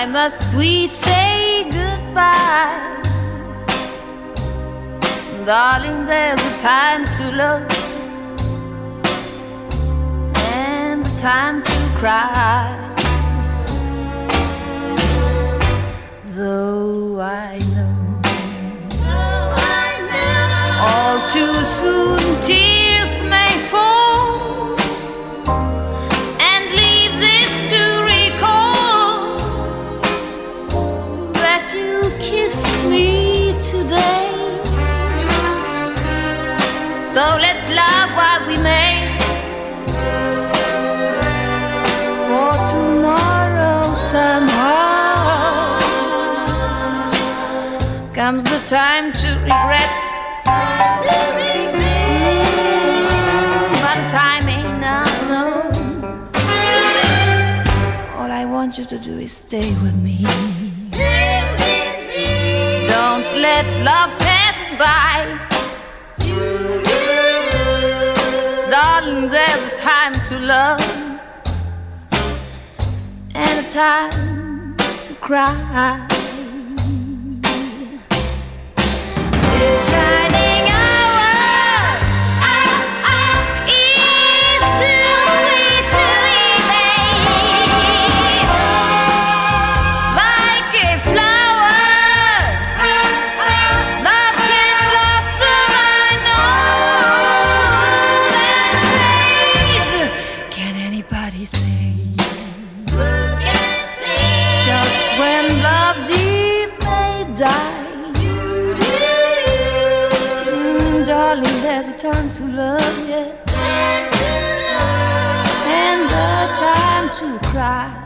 Why must we say goodbye? Darling, there's a time to love and a time to cry. Too soon tears may fall and leave this to recall that you kissed me today. So let's love while we may. For tomorrow somehow comes the time to regret. Want you to do is stay with me. Don't let love pass by. Darling, there's a time to love and a time to cry. Fate. Can anybody say? Just when love deep may die. Mm, darling, there's a time to love, yes. And a time to cry.